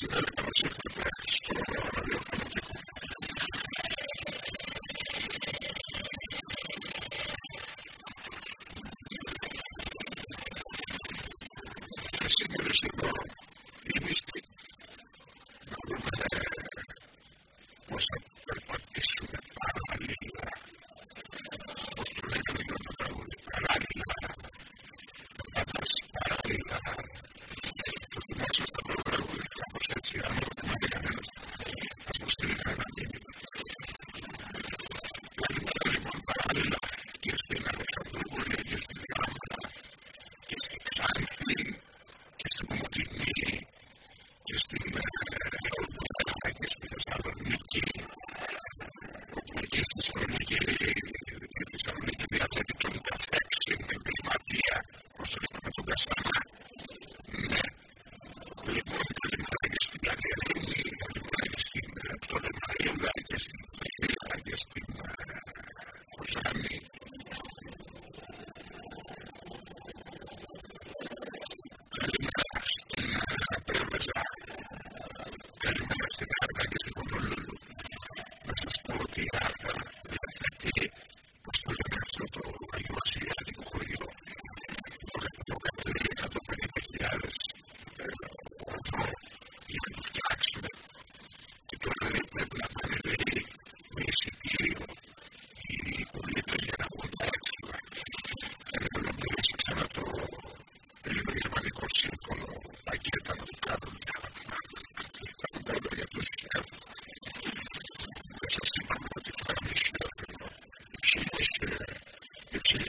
She never to the back. She to the.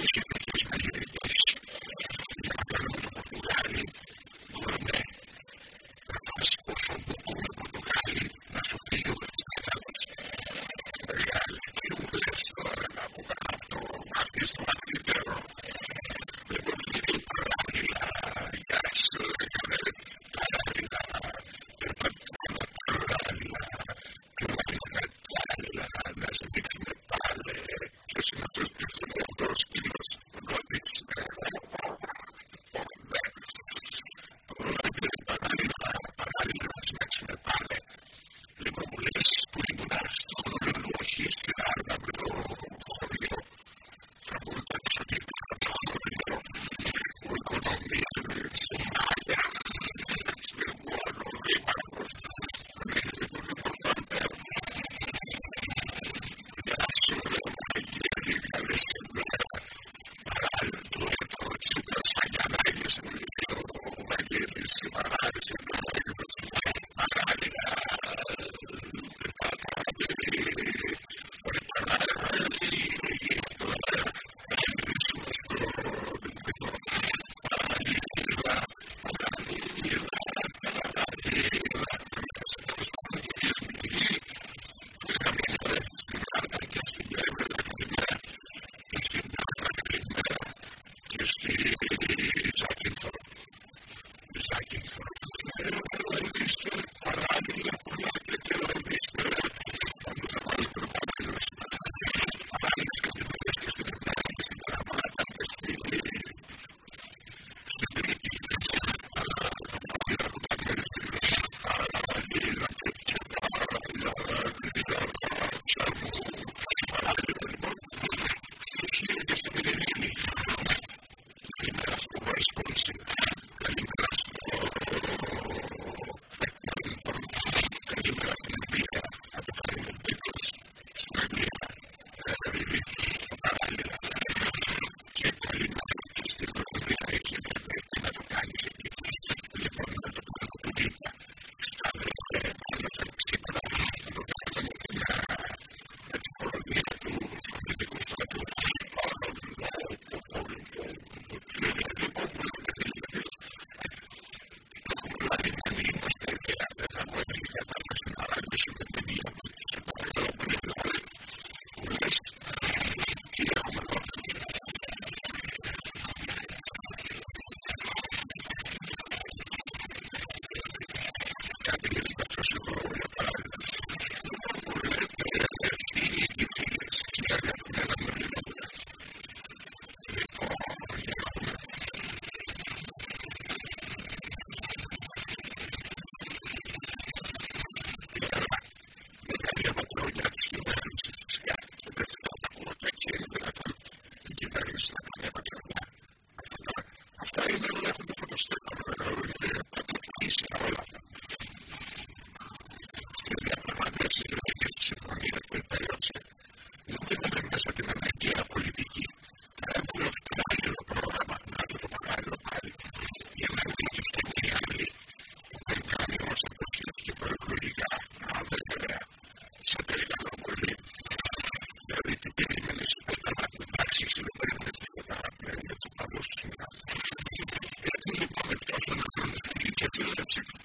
τις εκλογές παλιές. Richard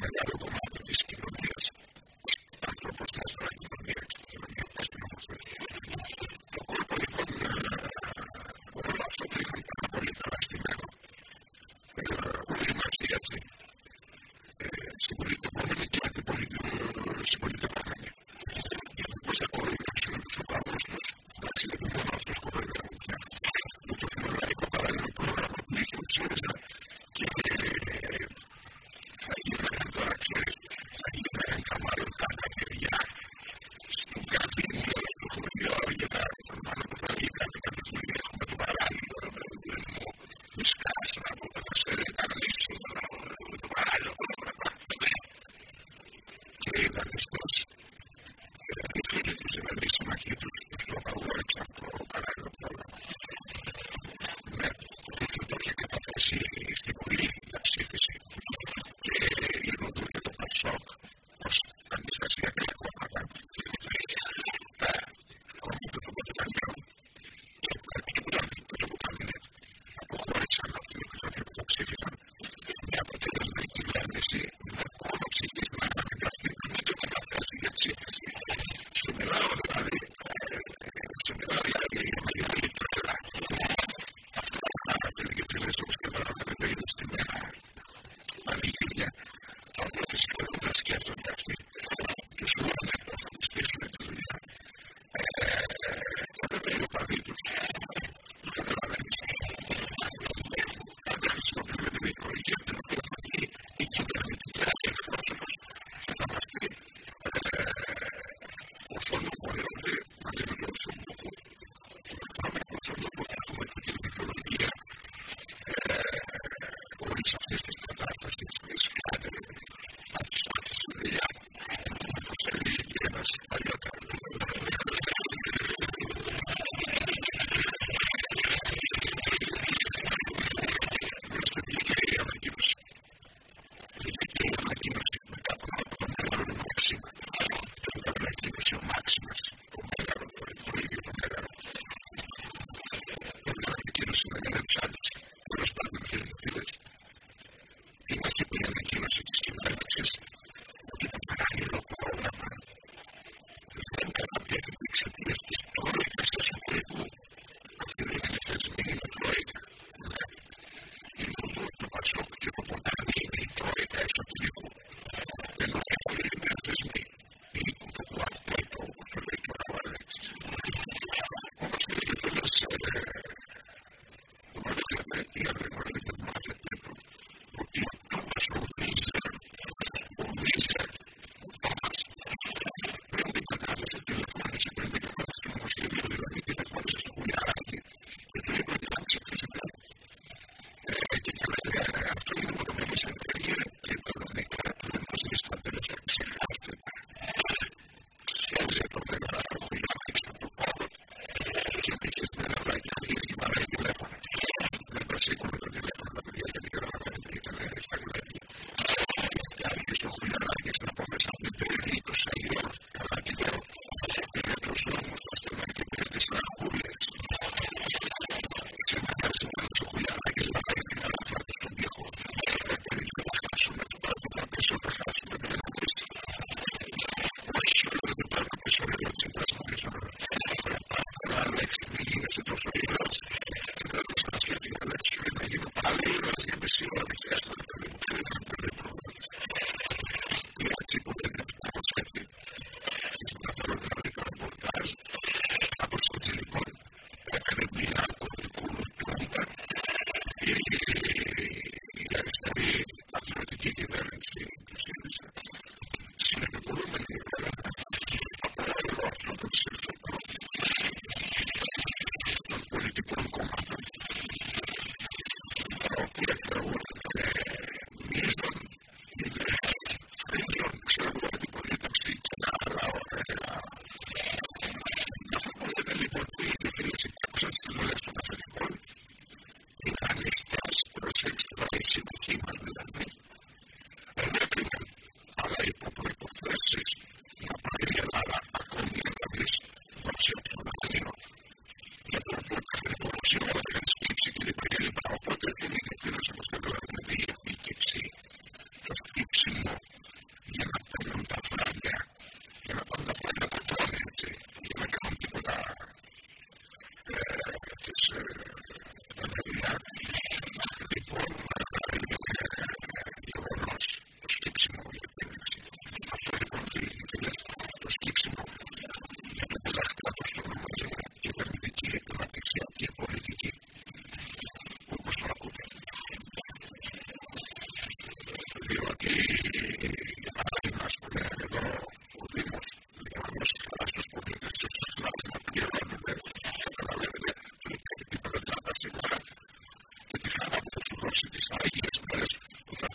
το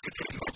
to do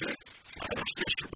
работы, потому что еще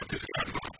because they're not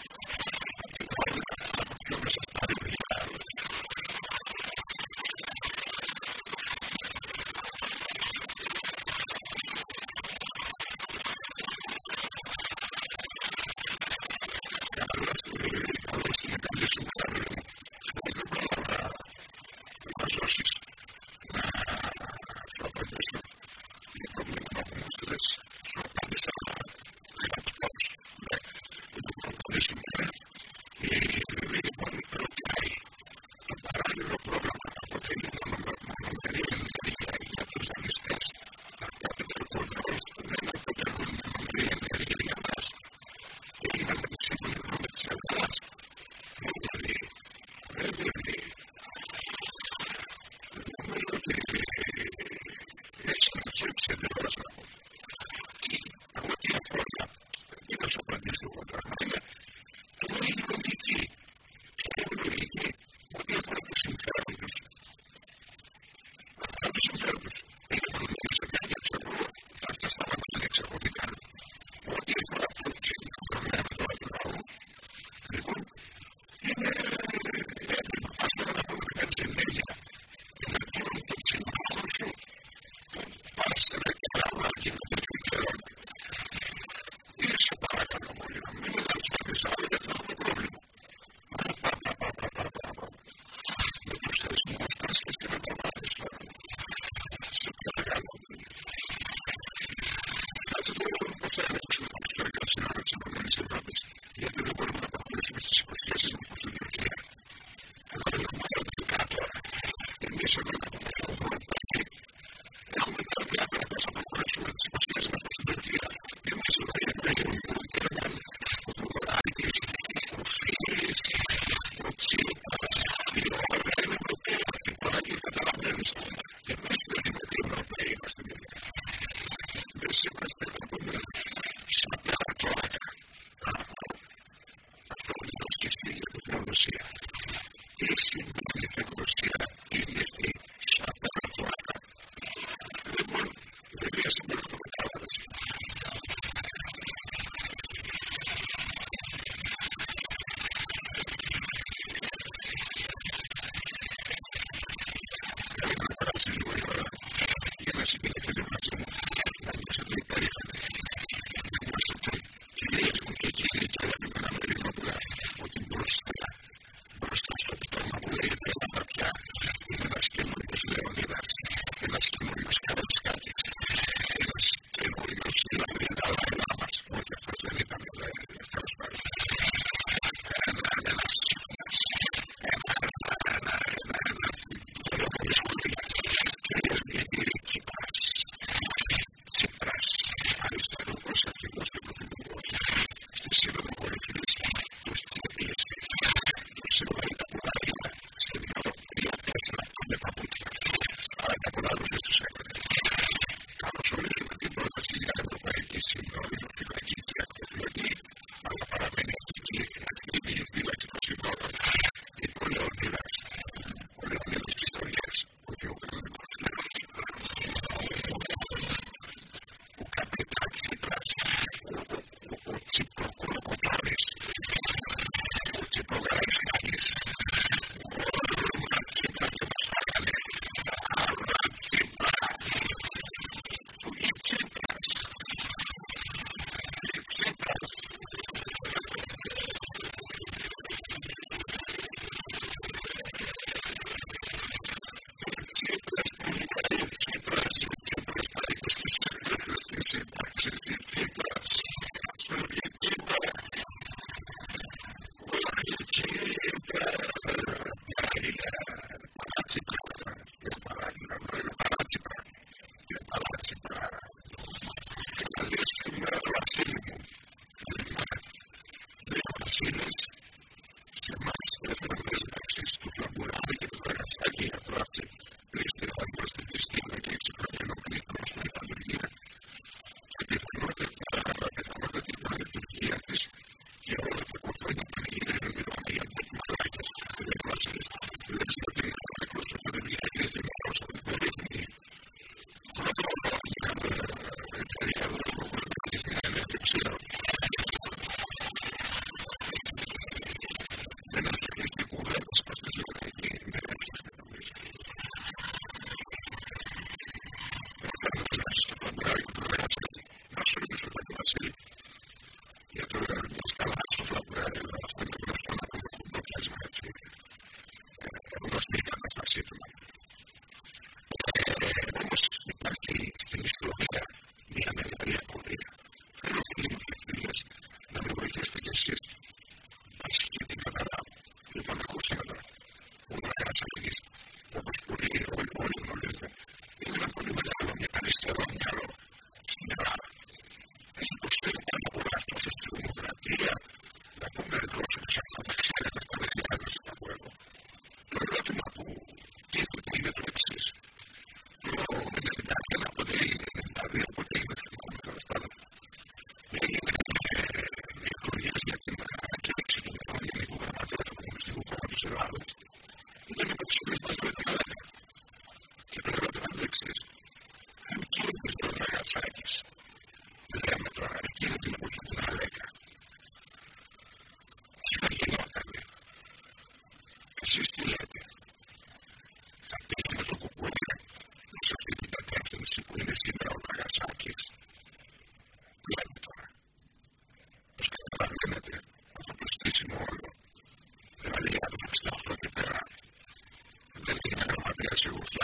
guess you.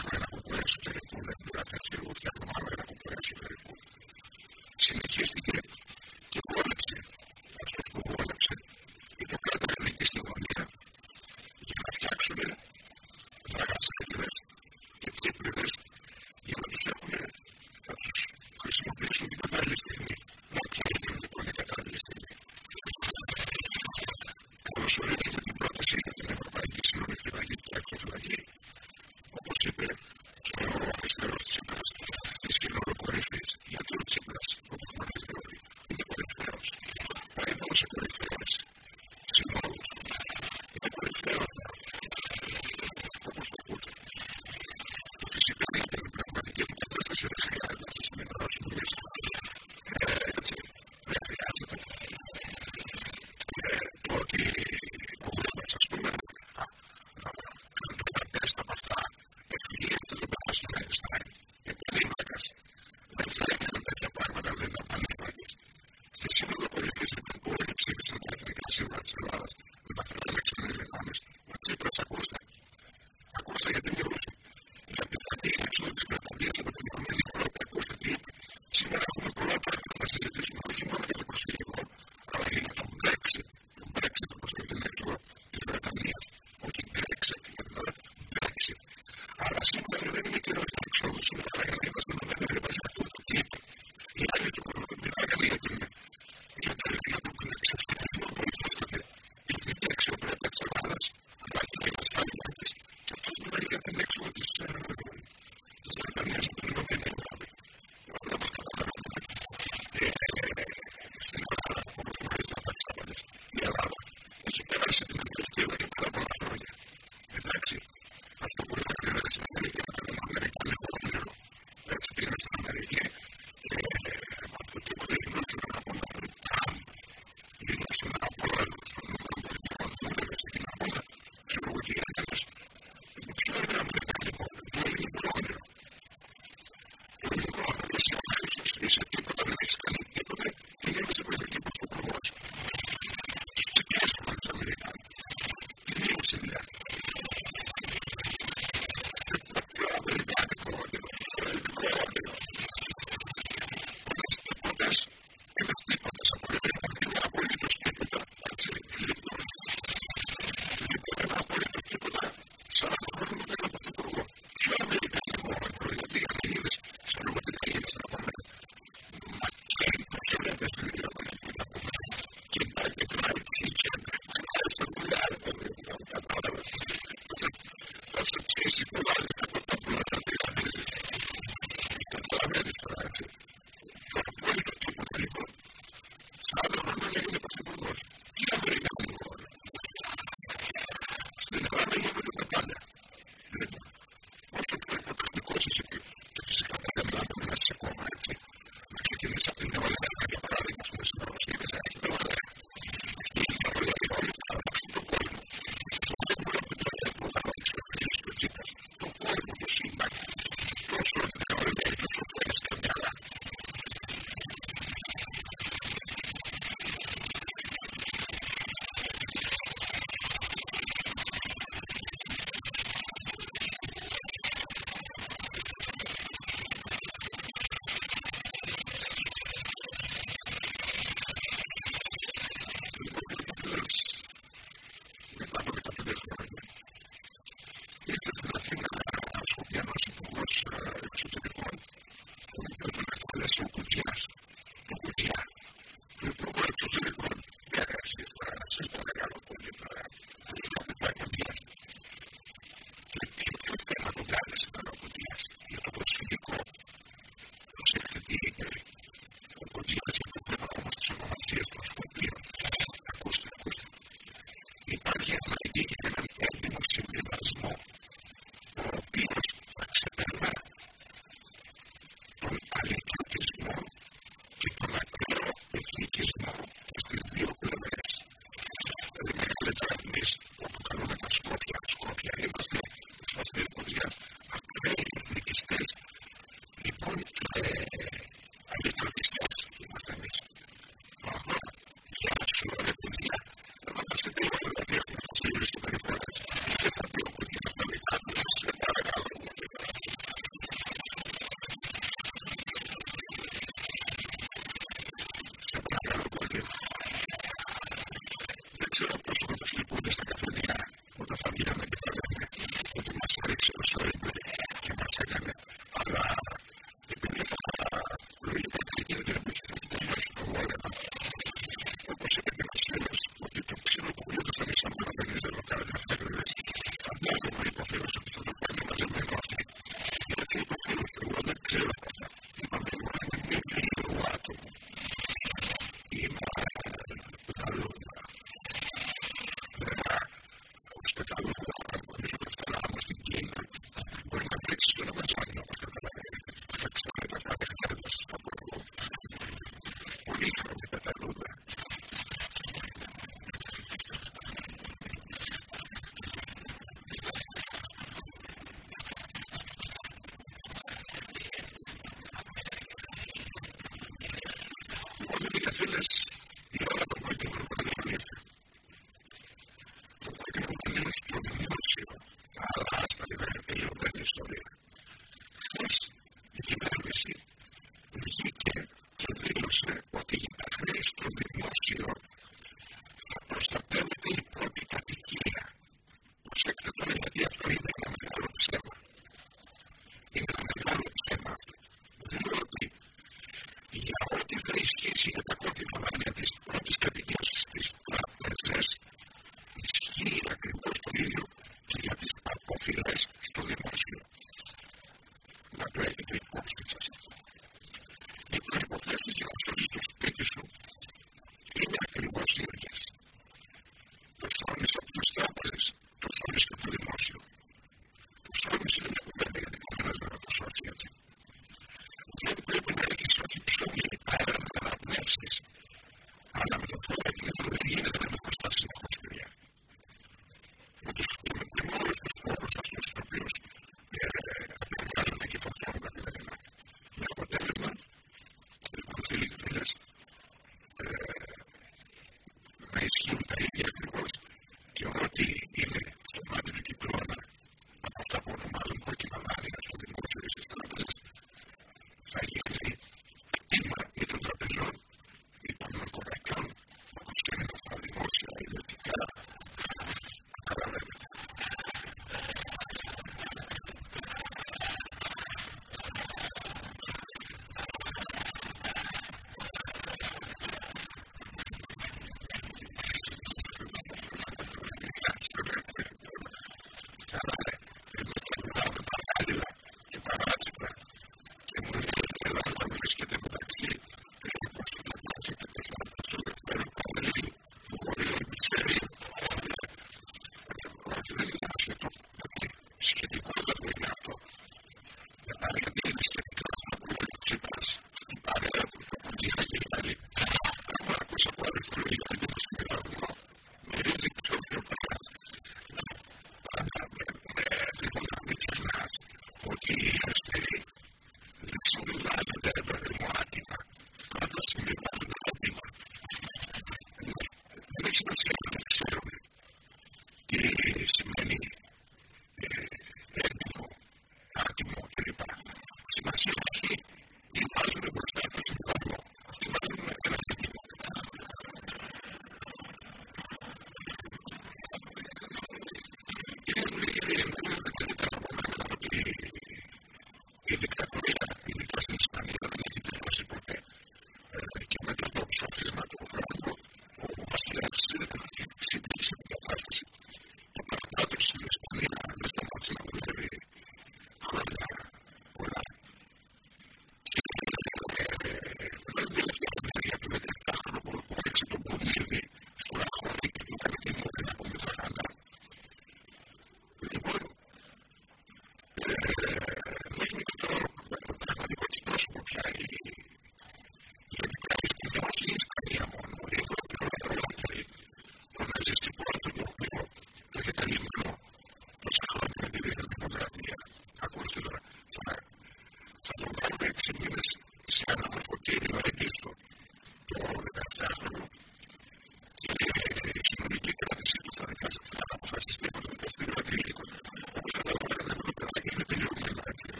예고맙 습.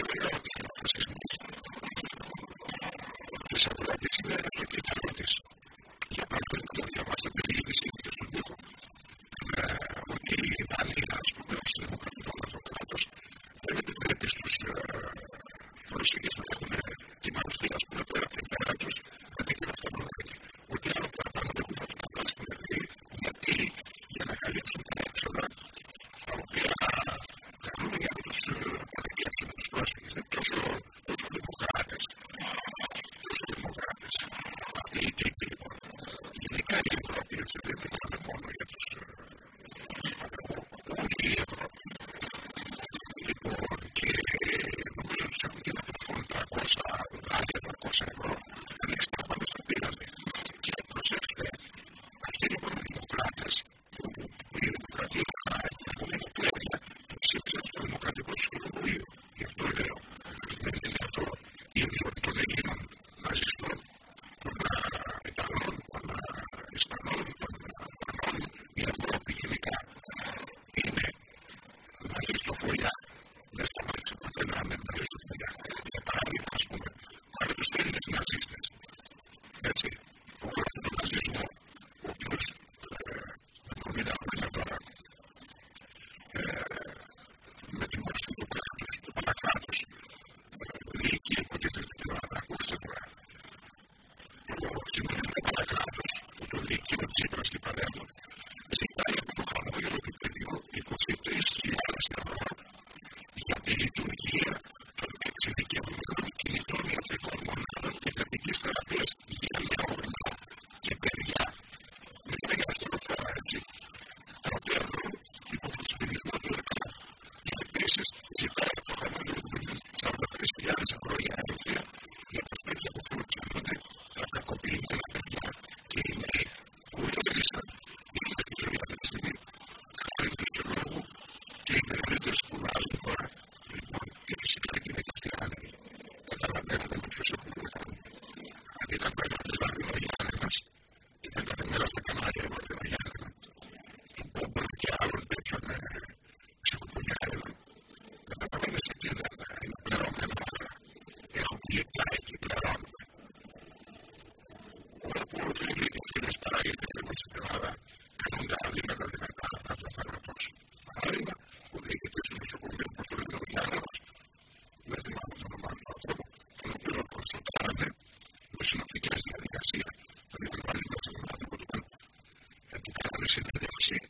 you Universidad de José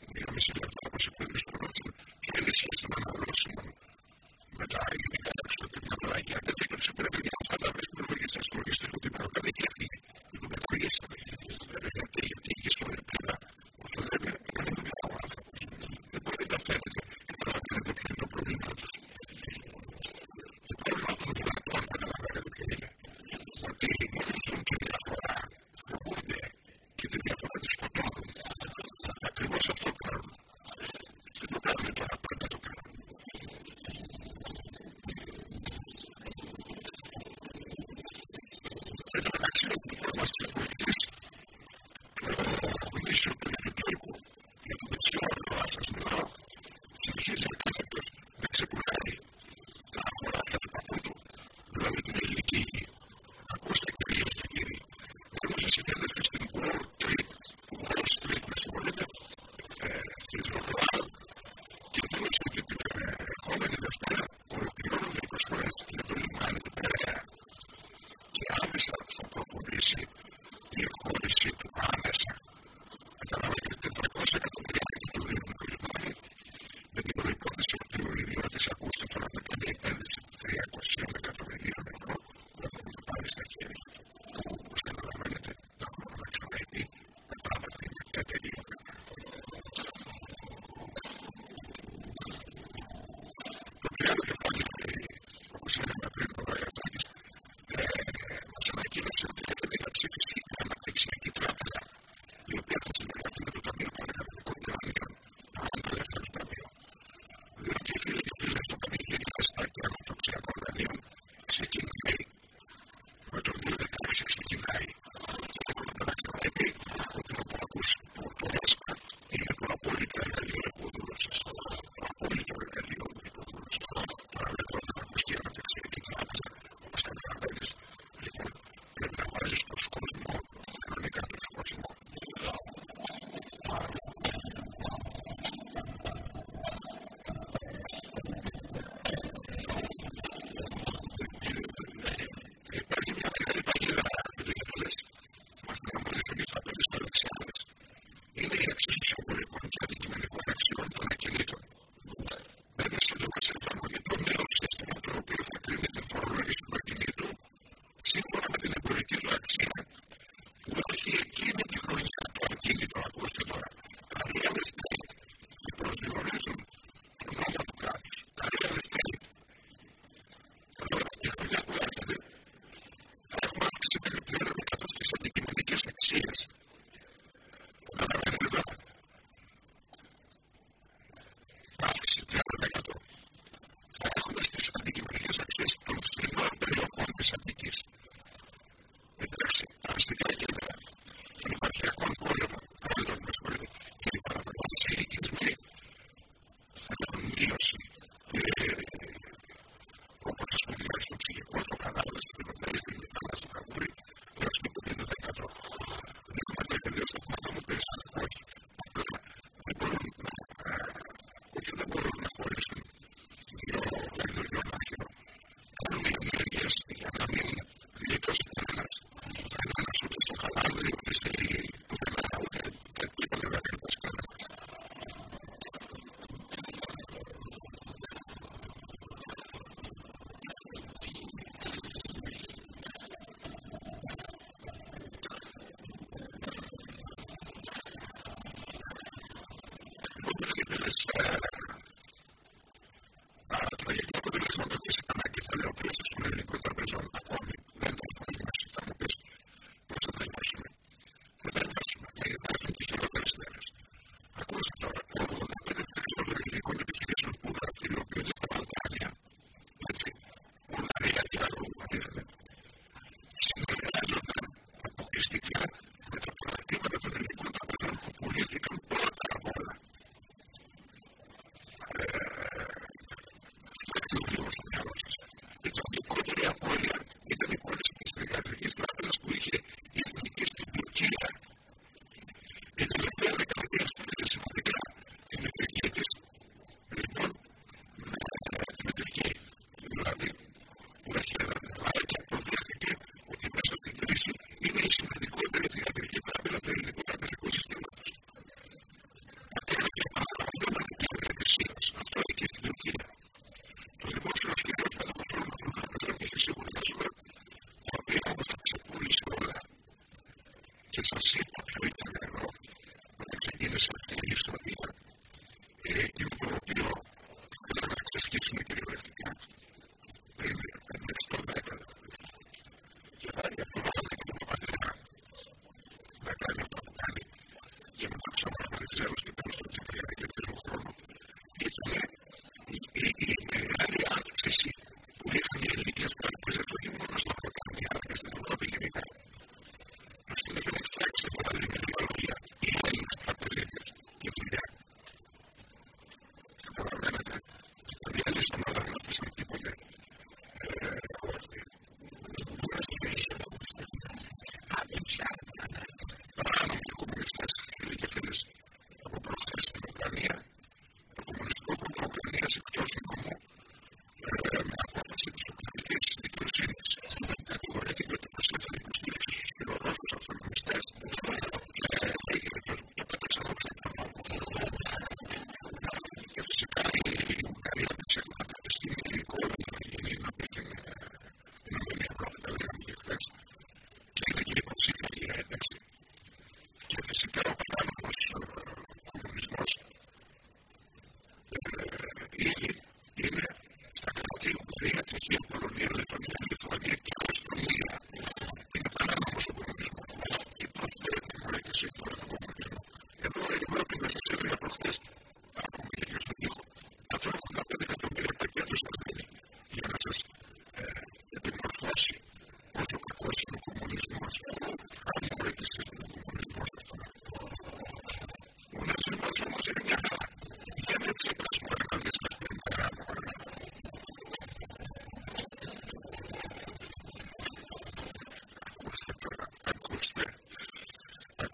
understand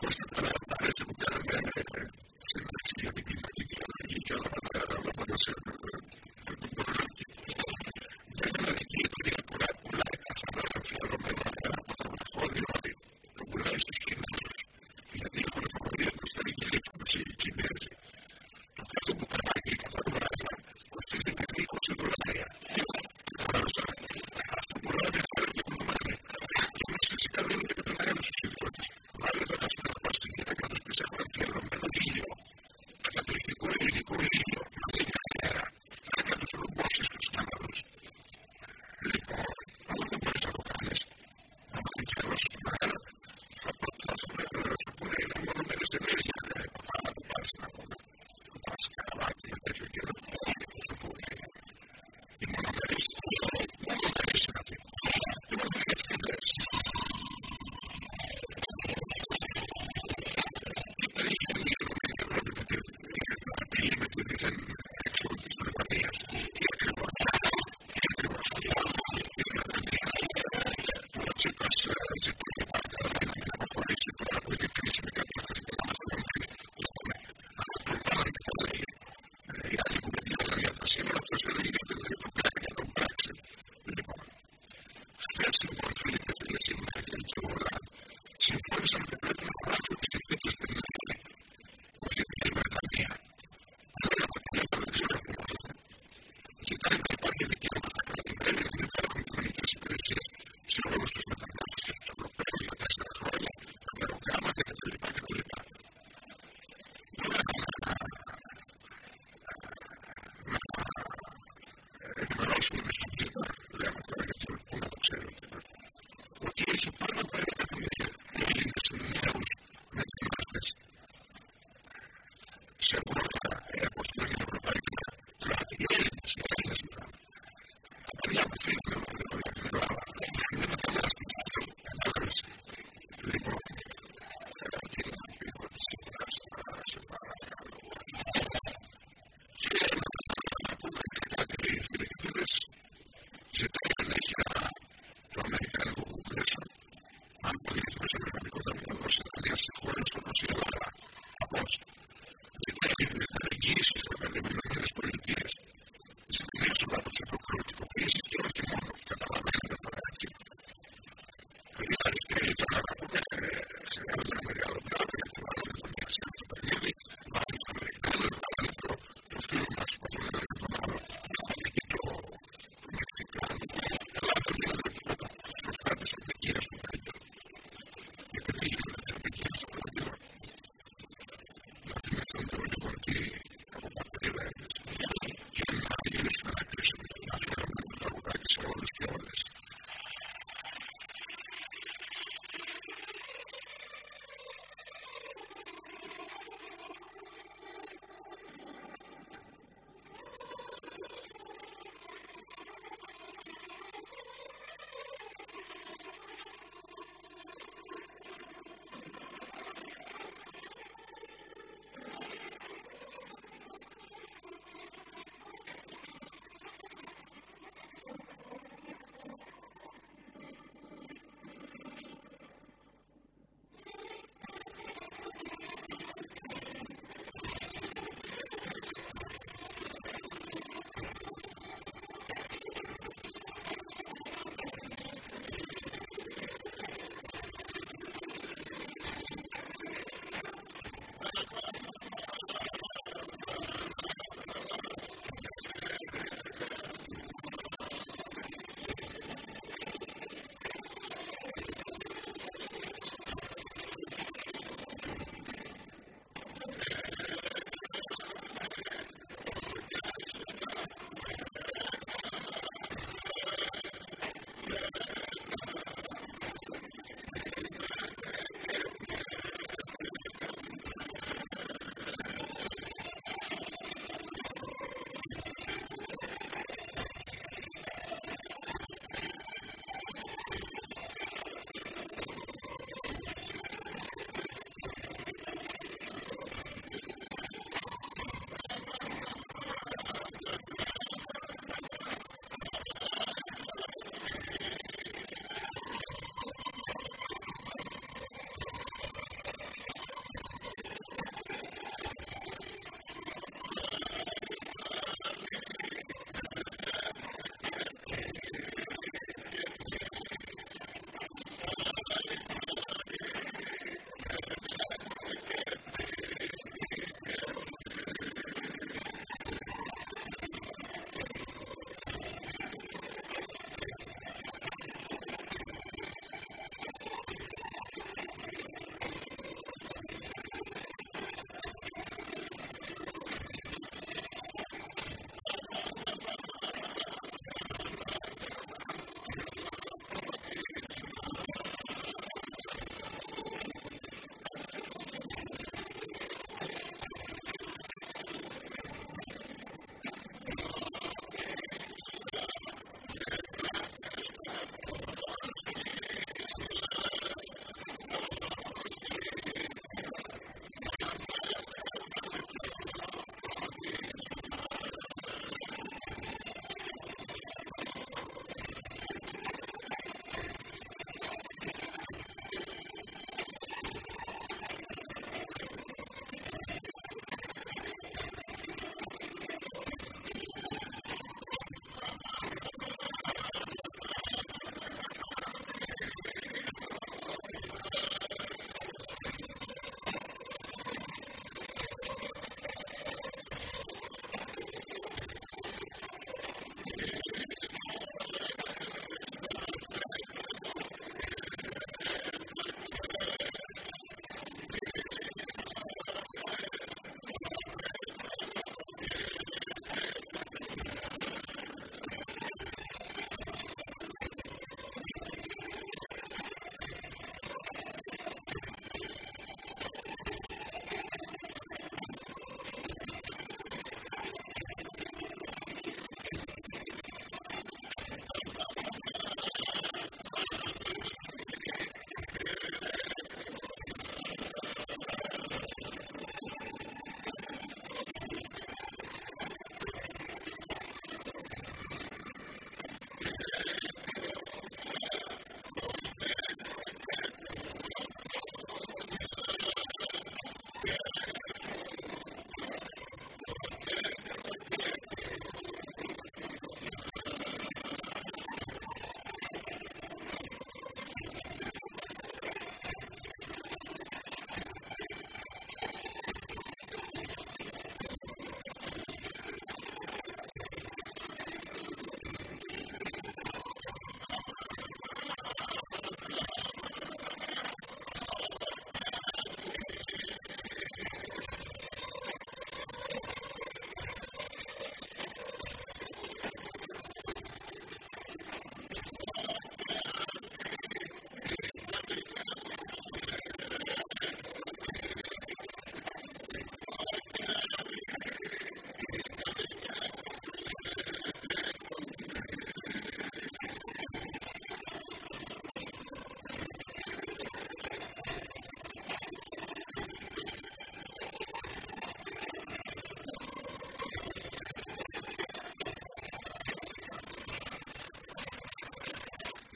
Если вторая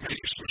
Steve